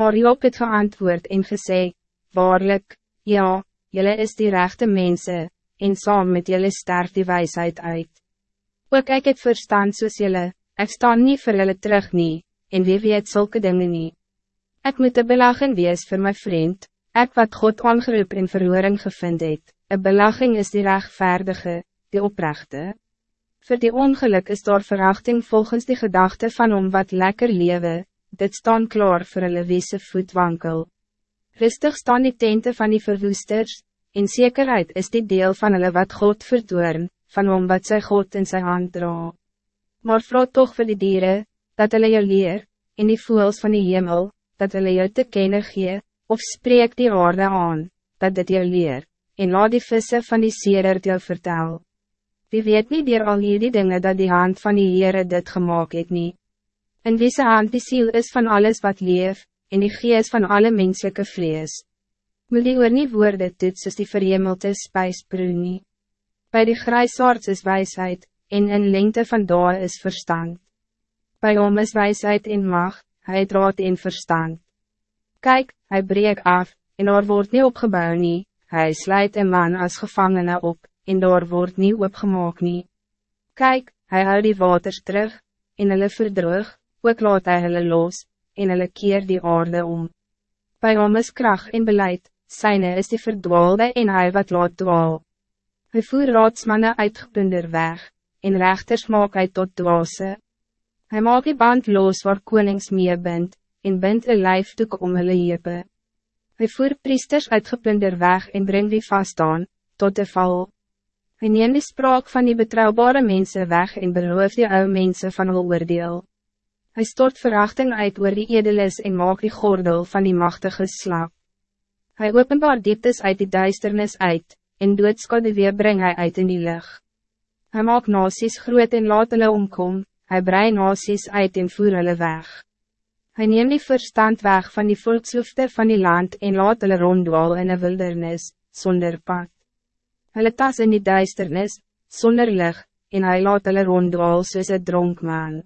Maar Job het geantwoord en gesê, Waarlijk, ja, jullie is die rechte mensen, en saam met jullie sterft die wijsheid uit. Ook ik het verstand soos jullie, ik sta niet voor jullie terug nie, en wie weet zulke dingen niet. Ik moet een belaging wees voor mijn vriend, ik wat God aangeroep en verhoring gevind het, een belaging is die rechtvaardige, die oprechte. Voor die ongeluk is daar verachting volgens die gedachte van om wat lekker lewe, dit staan klaar voor hulle wiese voetwankel. Rustig staan die tente van die verwoesters, in zekerheid is die deel van hulle wat God verdoorn, van om wat sy God in zijn hand dra. Maar vroeg toch voor die dieren, dat hulle jou leer, in die voels van die hemel, dat hulle jou te kennen gee, of spreek die aarde aan, dat dit jou leer, en laat die vissen van die seer jou vertel. Wie weet niet dier al hierdie dinge dat die hand van die Heere dit gemaakt het nie. In wie se hand die ziel is van alles wat leef, en die gees van alle menselijke vlees. Moet die oor nie woorde toets soos die verhemelte spijsbroe nie. By die grijsaards is wijsheid, en in lengte van dae is verstand. Bij hom is wijsheid en macht, hij draad en verstand. Kijk, hij breek af, en er wordt niet opgebouwd nie, hij sluit een man als gevangene op, en daar wordt niet opgemaak nie. Kijk, hij houdt die waters terug, en hulle verdrug, ook laat hy hulle los, en hulle keer die aarde om. Bij hom is kracht en beleid, syne is die verdwaalde en hy wat laat dwaal. Hy voer raadsmanne uitgepunder weg, en rechters maak hy tot dwaase. Hij maak die band los waar konings mee bind, en bind een lijfdoek om hulle hepe. Hy voer priesters uitgepunder weg en bring die vast aan, tot de val. Hy neem die spraak van die betrouwbare mensen weg en beroof die oude mensen van hul oordeel. Hij stort verachting uit oor die edelis en maak die gordel van die machtige slaap. Hij openbaar dieptes uit die duisternis uit, en doodskade weer breng hij uit in die lucht. Hij maak nasies groot en laat hulle omkom, hij brei nasies uit en voer hulle weg. Hij neem die verstand weg van die volkshoofde van die land en laat hulle rondwal in een wildernis, zonder pad. Hulle tas in die duisternis, zonder licht, en hij laat hulle rondwal soos een dronkman.